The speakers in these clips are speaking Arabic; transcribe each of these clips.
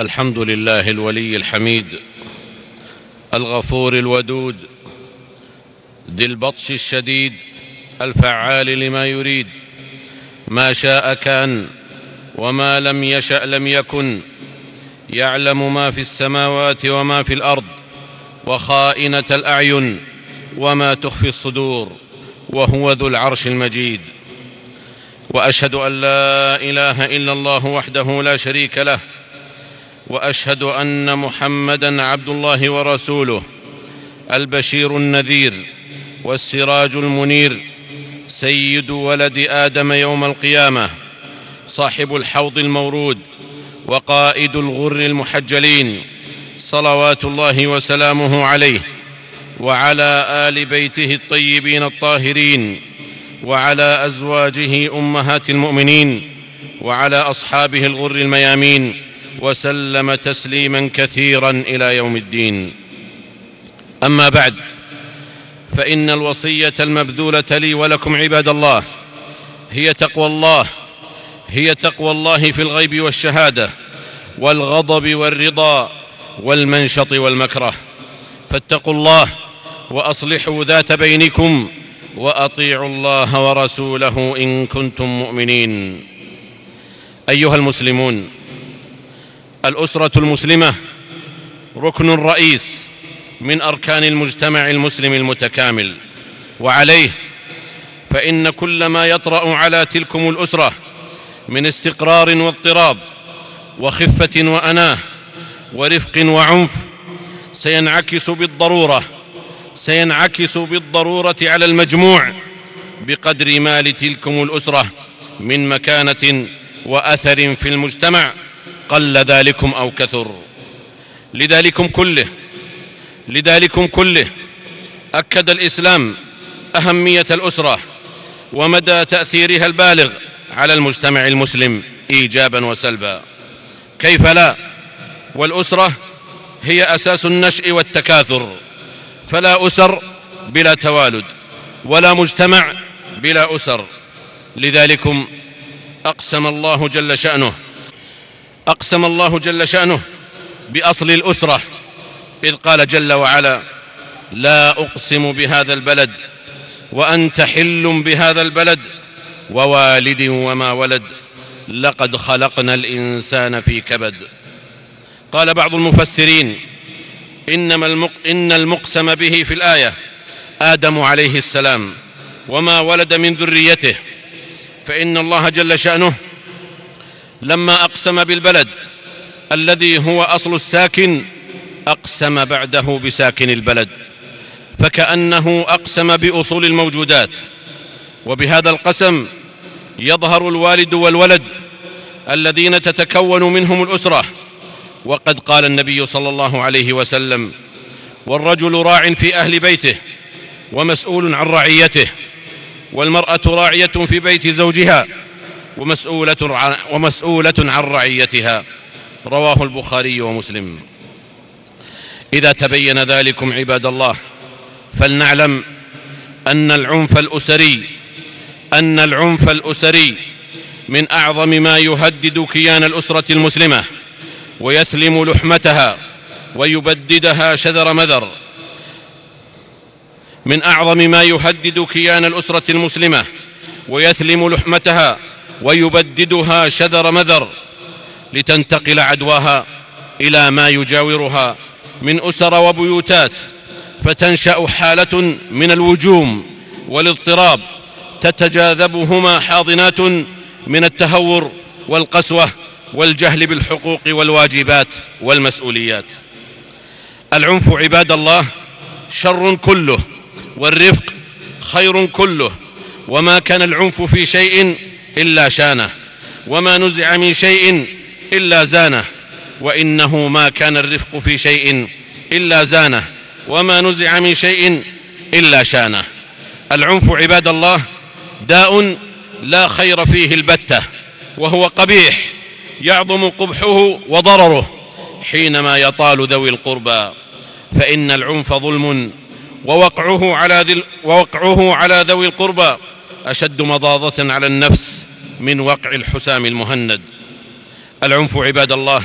الحمد لله الولي الحميد الغفور الودود ذي البطش الشديد الفعال لما يريد. ما شاء كان وما لم يشأ لم يكن يعلم ما في السماوات وما في الأرض وخائنة الأعين وما تخفي الصدور وهو ذو العرش المجيد. وأشهد أن لا إله إلا الله وحده لا شريك له وأشهد أن محمدا عبد الله ورسوله البشير النذير والسراج المنير سيد ولد آدم يوم القيامة صاحب الحوض المورود وقائد الغر المحجلين صلوات الله وسلامه عليه وعلى آل بيته الطيبين الطاهرين وعلى أزواجه أمهات المؤمنين وعلى أصحابه الغر الميامين. وسلم تسليما كثيرا إلى يوم الدين. أما بعد فإن الوصية المبذولة لي ولكم عباد الله هي تقوى الله هي تقوى الله في الغيب والشهادة والغضب والرضا والمنشط والمكره. فاتقوا الله وأصلحوا ذات بينكم وأطيعوا الله ورسوله إن كنتم مؤمنين. أيها المسلمون الأسرة المسلمة ركن رئيس من أركان المجتمع المسلم المتكامل. وعليه فإن كل ما يطرأ على تلكم الأسرة من استقرار واضطراب وخفة وأناة ورفق وعنف سينعكس بالضرورة سينعكس بالضرورة على المجموع بقدر ما لتلكم الأسرة من مكانة وأثر في المجتمع. قل ذلكم أو كثر. لذلكم كله. لذلكم كله. أكد الإسلام أهمية الأسرة ومدى تأثيرها البالغ على المجتمع المسلم ايجابا وسلبا. كيف لا؟ والأسرة هي أساس النشء والتكاثر. فلا أسر بلا توالد ولا مجتمع بلا أسر. لذلكم أقسم الله جل شأنه أقسم الله جل شأنه بأصل الأسرة إذ قال جل وعلا لا أقسم بهذا البلد وأنت حل بهذا البلد ووالد وما ولد لقد خلقنا الإنسان في كبد. قال بعض المفسرين إنما المق إن المقسم به في الآية آدم عليه السلام وما ولد من ذريته فإن الله جل شأنه لما أقسم بالبلد الذي هو أصل الساكن أقسم بعده بساكن البلد. فكأنه أقسم بأصول الموجودات. وبهذا القسم يظهر الوالد والولد الذين تتكون منهم الأسرة. وقد قال النبي صلى الله عليه وسلم والرجل راع في أهل بيته ومسؤول عن رعيته والمرأة راعية في بيت زوجها ومسؤولة عن, ومسؤولة عن رعيتها. رواه البخاري ومسلم. إذا تبين ذلكم عباد الله فلنعلم أن العنف الأسري أن العنف الأسري من أعظم ما يهدد كيان الأسرة المسلمة ويثلم لحمتها ويبددها شذر مذر. من أعظم ما يهدد كيان الأسرة المسلمة ويثلم لحمتها ويبددها شذر مذر لتنتقل عدواها إلى ما يجاورها من أسر وبيوتات فتنشأ حالة من الوجوم والاضطراب تتجاذبهما حاضنات من التهور والقسوة والجهل بالحقوق والواجبات والمسؤوليات. العنف عباد الله شر كله والرفق خير كله وما كان العنف في شيء إلا شانه وما نزع من شيء إلا زانه وإنه ما كان الرفق في شيء إلا زانه وما نزع من شيء إلا شانه. العنف عباد الله داء لا خير فيه البتة وهو قبيح يعظم قبحه وضرره حينما يطال ذوي القربى. فإن العنف ظلم ووقعه على, ووقعه على ذوي القربى أشد مضاضة على النفس. من وقع الحسام المهند. العنف عباد الله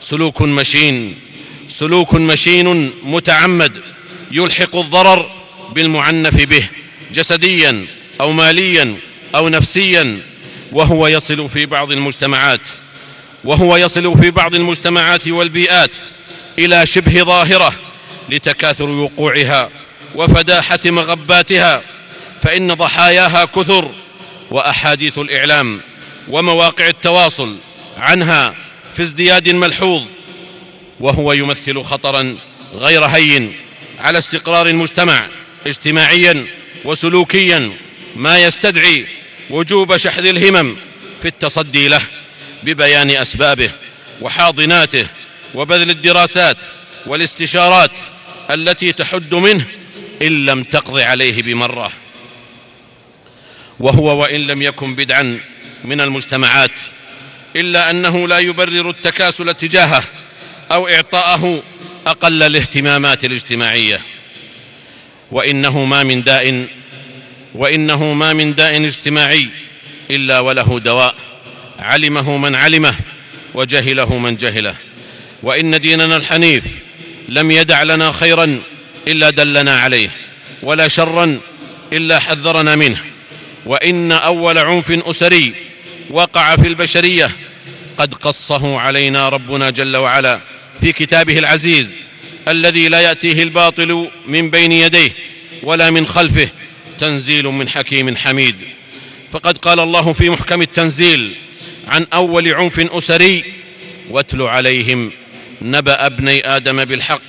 سلوك مشين سلوك مشين متعمد يلحق الضرر بالمعنف به جسديا أو ماليا أو نفسيا وهو يصل في بعض المجتمعات وهو يصل في بعض المجتمعات والبيئات إلى شبه ظاهرة لتكاثر وقوعها وفداحة مغباتها فإن ضحاياها كثر وأحاديث الإعلام ومواقع التواصل عنها في ازدياد ملحوظ وهو يمثل خطرا غير هين على استقرار المجتمع اجتماعيا وسلوكيا ما يستدعي وجوب شحذ الهمم في التصدي له ببيان أسبابه وحاضناته وبذل الدراسات والاستشارات التي تحد منه إن لم تقض عليه بمرة. وهو وإن لم يكن بدعا من المجتمعات إلا أنه لا يبرر التكاسل تجاهه أو إعطاءه أقل الاهتمامات الاجتماعية. وإنه ما من داء وإنه ما من داء اجتماعي إلا وله دواء علمه من علمه وجهله من جهله. وإن ديننا الحنيف لم يدع لنا خيرا إلا دلنا عليه ولا شرا إلا حذرنا منه. وإن أول عنف أسري وقع في البشرية قد قصه علينا ربنا جل وعلا في كتابه العزيز الذي لا يأتيه الباطل من بين يديه ولا من خلفه تنزيل من حكيم حميد. فقد قال الله في محكم التنزيل عن أول عنف أسري واتل عليهم نبأ ابني آدم بالحق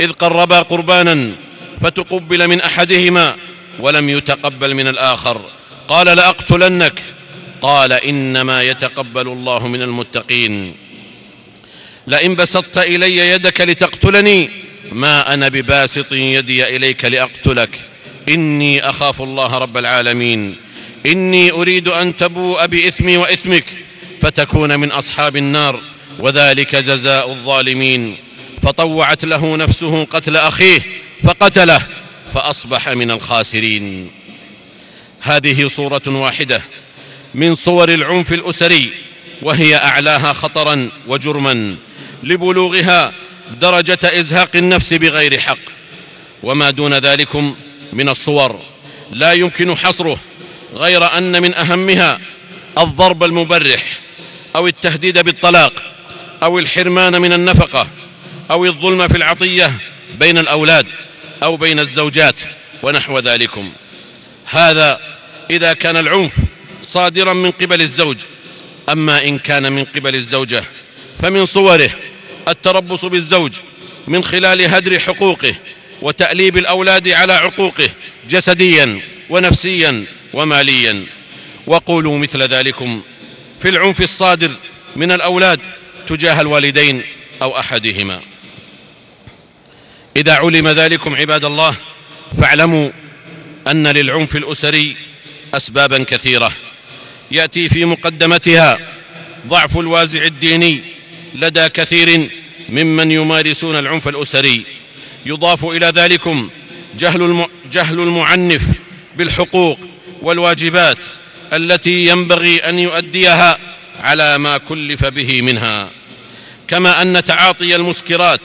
إذ قربا قربانا فتقبل من أحدهما ولم يتقبل من الآخر. قال لأقتلنك. قال إنما يتقبل الله من المتقين. لئن بسطت إلي يدك لتقتلني ما أنا بباسط يدي إليك لأقتلك. إني أخاف الله رب العالمين. إني أريد أن تبوء بإثمي وإثمك فتكون من أصحاب النار وذلك جزاء الظالمين. فطوعت له نفسه قتل أخيه فقتله فأصبح من الخاسرين. هذه صورة واحدة من صور العنف الأسري وهي أعلاها خطرا وجرما لبلوغها درجة إزهاق النفس بغير حق. وما دون ذلكم من الصور لا يمكن حصره غير أن من أهمها الضرب المبرح أو التهديد بالطلاق أو الحرمان من النفقة أو الظلم في العطية بين الأولاد أو بين الزوجات ونحو ذلكم. هذا إذا كان العنف صادرا من قبل الزوج. أما إن كان من قبل الزوجة فمن صوره التربص بالزوج من خلال هدر حقوقه وتأليب الأولاد على عقوقه جسديا ونفسيا وماليا. وقولوا مثل ذلكم في العنف الصادر من الأولاد تجاه الوالدين أو أحدهما. إذا علم ذلكم عباد الله فاعلموا أن للعنف الأسري اسبابا كثيرة. يأتي في مقدمتها ضعف الوازع الديني لدى كثير ممن يمارسون العنف الأسري. يضاف إلى ذلكم جهل, جهل المعنف بالحقوق والواجبات التي ينبغي أن يؤديها على ما كلف به منها. كما أن تعاطي المسكرات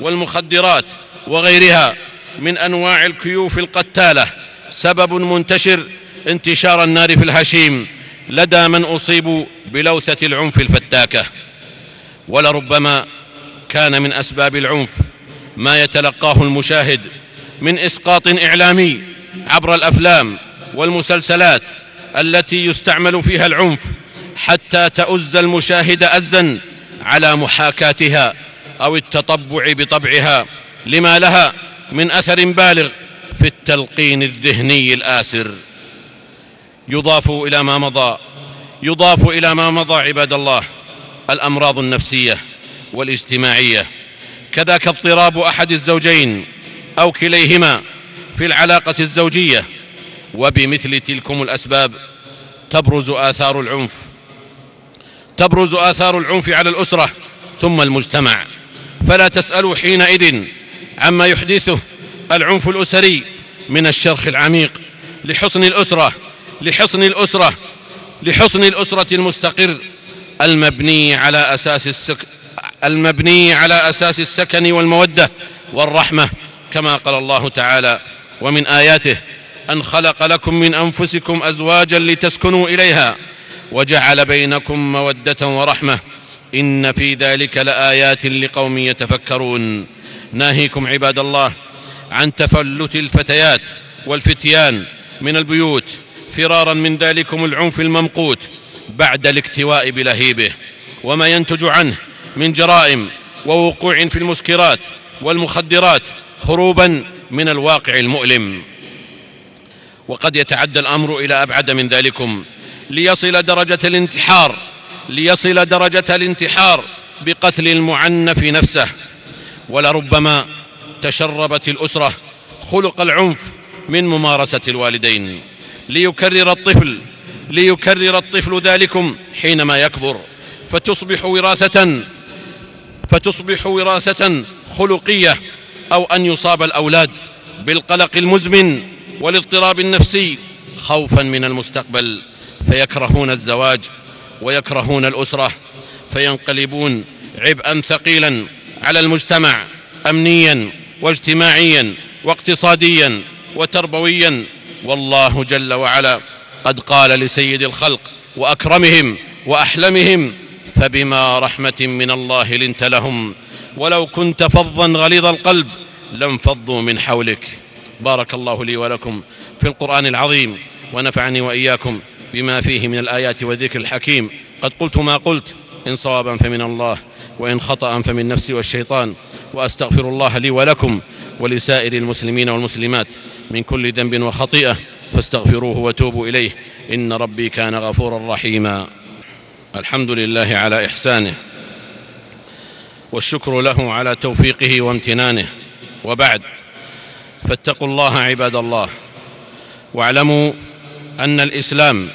والمخدرات وغيرها من أنواع الكيوف القتالة سبب منتشر انتشار النار في الهشيم لدى من اصيبوا بلوثة العنف الفتاكة. ولربما كان من أسباب العنف ما يتلقاه المشاهد من إسقاط إعلامي عبر الأفلام والمسلسلات التي يستعمل فيها العنف حتى تؤز المشاهد أزا على محاكاتها أو التطبع بطبعها لما لها من أثر بالغ في التلقين الذهني الآسر. يضاف إلى ما مضى يضاف إلى ما مضى عباد الله الأمراض النفسية والاجتماعية. كذاك اضطراب أحد الزوجين أو كليهما في العلاقة الزوجية. وبمثل تلكم الأسباب تبرز آثار العنف تبرز آثار العنف على الأسرة ثم المجتمع. فلا تسألوا حينئذ عما يحدثه العنف الأسري من الشرخ العميق لحصن الأسرة لحصن الأسرة لحصن الأسرة المستقر المبني على أساس السك المبني على أساس السكن والمودة والرحمة كما قال الله تعالى ومن آياته أن خلق لكم من أنفسكم أزواجا لتسكنوا إليها وجعل بينكم مودة ورحمة إن في ذلك لآيات لقوم يتفكرون. ناهيكم عباد الله عن تفلت الفتيات والفتيان من البيوت فرارا من ذلكم العنف الممقوت بعد الاكتواء بلهيبه وما ينتج عنه من جرائم ووقوع في المسكرات والمخدرات هروبا من الواقع المؤلم. وقد يتعدى الأمر إلى أبعد من ذلكم. ليصل درجة الانتحار ليصل درجة الانتحار بقتل المعنف نفسه. ولربما تشربت الأسرة خلق العنف من ممارسة الوالدين. ليكرر الطفل ليكرر الطفل ذلكم حينما يكبر. فتصبح وراثة فتصبح وراثة خلقية أو أن يصاب الأولاد بالقلق المزمن والاضطراب النفسي خوفا من المستقبل. فيكرهون الزواج ويكرهون الأسرة فينقلبون عبئا ثقيلا على المجتمع امنيا واجتماعيا واقتصاديا وتربويا والله جل وعلا قد قال لسيد الخلق وأكرمهم وأحلمهم فبما رحمة من الله لنت لهم. ولو كنت فظا غليظ القلب لانفضوا من حولك. بارك الله لي ولكم في القرآن العظيم ونفعني وإياكم بما فيه من الآيات والذكر الحكيم. قد قلت ما قلت إن صوابا فمن الله وإن خطأ فمن نفسي والشيطان وأستغفر الله لي ولكم ولسائر المسلمين والمسلمات من كل ذنب وخطيئة فاستغفروه وتوبوا إليه إن ربي كان غفورا رحيما. الحمد لله على إحسانه والشكر له على توفيقه وامتنانه. وبعد فاتقوا الله عباد الله واعلموا أن الإسلام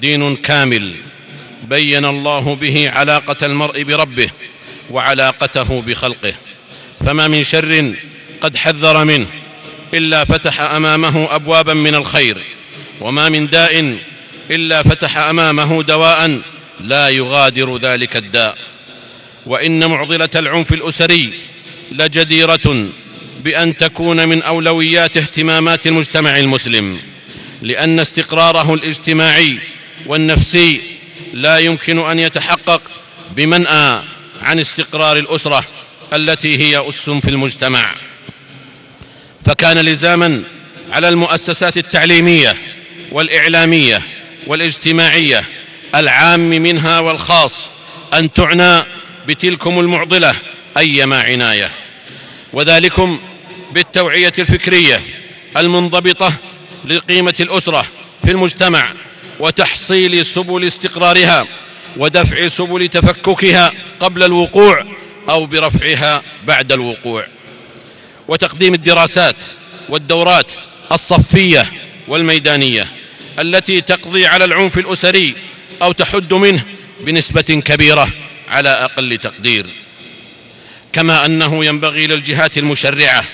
دين كامل. بين الله به علاقة المرء بربه وعلاقته بخلقه. فما من شر قد حذر منه إلا فتح أمامه أبوابا من الخير. وما من داء إلا فتح أمامه دواء لا يغادر ذلك الداء. وإن معضلة العنف الأسري لجديرة بأن تكون من أولويات اهتمامات المجتمع المسلم لأن استقراره الاجتماعي والنفسي لا يمكن أن يتحقق بمنأى عن استقرار الأسرة التي هي أس في المجتمع. فكان لزاما على المؤسسات التعليمية والإعلامية والاجتماعية العام منها والخاص أن تعنى بتلكم المعضلة أيما عناية. وذلكم بالتوعية الفكرية المنضبطة لقيمة الأسرة في المجتمع وتحصيل سبل استقرارها ودفع سبل تفككها قبل الوقوع أو برفعها بعد الوقوع. وتقديم الدراسات والدورات الصفية والميدانية التي تقضي على العنف الأسري أو تحد منه بنسبة كبيرة على أقل تقدير. كما أنه ينبغي للجهات المشرعة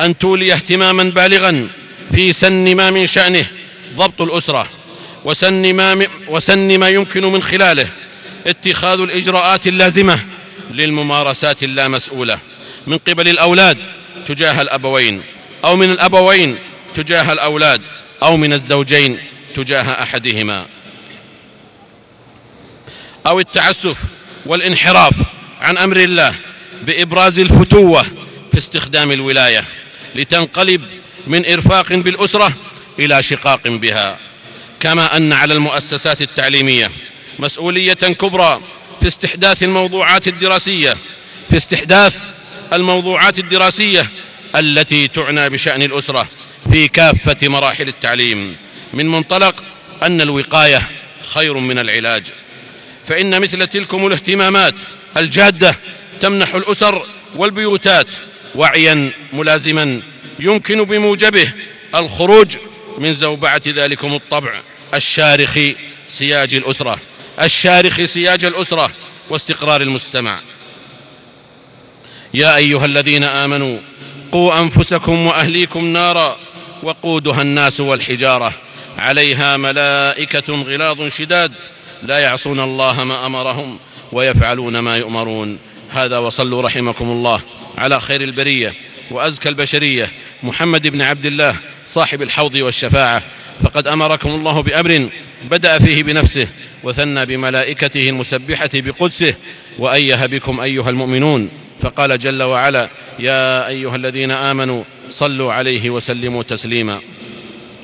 أن تولي اهتماما بالغا في سن ما من شأنه ضبط الأسرة وسن ما, وسن ما يمكن من خلاله. اتخاذ الإجراءات اللازمة للممارسات اللامسؤولة. من قبل الأولاد تجاه الأبوين أو من الأبوين تجاه الأولاد أو من الزوجين تجاه أحدهما. أو التعسف والانحراف عن أمر الله بإبراز الفتوة في استخدام الولاية لتنقلب من إرفاق بالأسرة إلى شقاق بها. كما أن على المؤسسات التعليمية مسؤولية كبرى في استحداث الموضوعات الدراسية في استحداث الموضوعات الدراسية التي تعنى بشأن الأسرة في كافة مراحل التعليم من منطلق أن الوقاية خير من العلاج. فإن مثل تلكم الاهتمامات الجادة تمنح الأسر والبيوتات وعيا ملازما يمكن بموجبه الخروج من زوبعة ذلكم الطبع الشارخ سياج الأسرة الشارخ سياج الأسرة واستقرار المجتمع يا أيها الذين آمنوا قوا أنفسكم وأهليكم نارا وقودها الناس والحجارة عليها ملائكة غلاظ شداد لا يعصون الله ما أمرهم ويفعلون ما يؤمرون. هذا وصلوا رحمكم الله. على خير البرية وأزكى البشرية. محمد بن عبد الله صاحب الحوض والشفاعة. فقد أمركم الله بأمر بدأ فيه بنفسه وثنى بملائكته المسبحة بقدسه. وايه بكم أيها المؤمنون فقال جل وعلا يا أيها الذين آمنوا صلوا عليه وسلموا تسليما.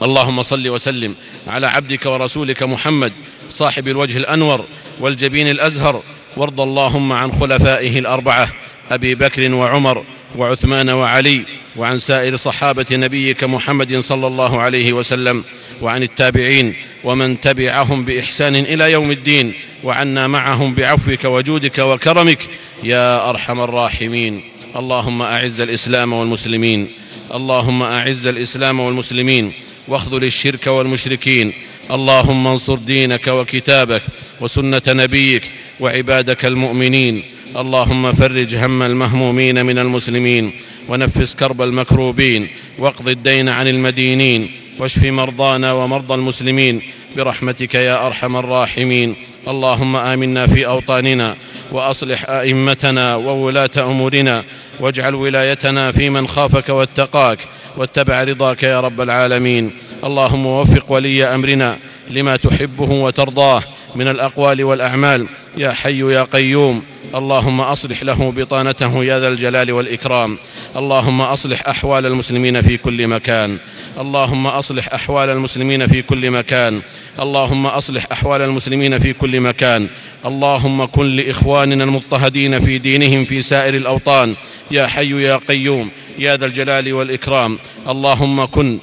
اللهم صل وسلم على عبدك ورسولك محمد صاحب الوجه الأنور والجبين الأزهر وارض اللهم عن خلفائه الأربعة أبي بكر وعمر وعثمان وعلي وعن سائر صحابة نبيك محمد صلى الله عليه وسلم وعن التابعين ومن تبعهم بإحسان إلى يوم الدين وعنا معهم بعفوك وجودك وكرمك يا أرحم الراحمين. اللهم أعز الإسلام والمسلمين اللهم أعز الإسلام والمسلمين واخذل الشرك والمشركين. اللهم انصر دينك وكتابك وسنة نبيك وعبادك المؤمنين. اللهم فرج هم المهمومين من المسلمين ونفس كرب المكروبين واقض الدين عن المدينين. واشف مرضانا ومرضى المسلمين برحمتك يا أرحم الراحمين. اللهم آمنا في أوطاننا وأصلح أئمتنا وولاة أمورنا واجعل ولايتنا في من خافك واتقاك واتبع رضاك يا رب العالمين. اللهم وفق ولي أمرنا لما تحبه وترضاه من الأقوال والأعمال. يا حي يا قيوم. اللهم أصلح له بطانته يا ذا الجلال والإكرام. اللهم أصلح أحوال المسلمين في كل مكان. اللهم أصلح أحوال المسلمين في كل مكان. اللهم أصلح أحوال المسلمين في كل مكان. اللهم كن لإخواننا المضطهدين في دينهم في سائر الأوطان. يا حي يا قيوم. يا ذا الجلال والإكرام. اللهم كن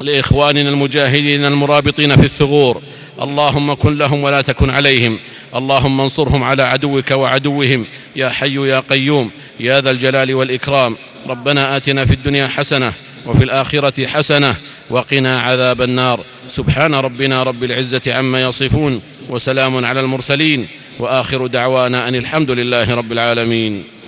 لإخواننا المجاهدين المرابطين في الثغور. اللهم كن لهم ولا تكن عليهم. اللهم انصرهم على عدوك وعدوهم. يا حي يا قيوم. يا ذا الجلال والإكرام. ربنا آتنا في الدنيا حسنة وفي الآخرة حسنة وقنا عذاب النار. سبحان ربنا رب العزة عما يصفون وسلام على المرسلين. وآخر دعوانا أن الحمد لله رب العالمين.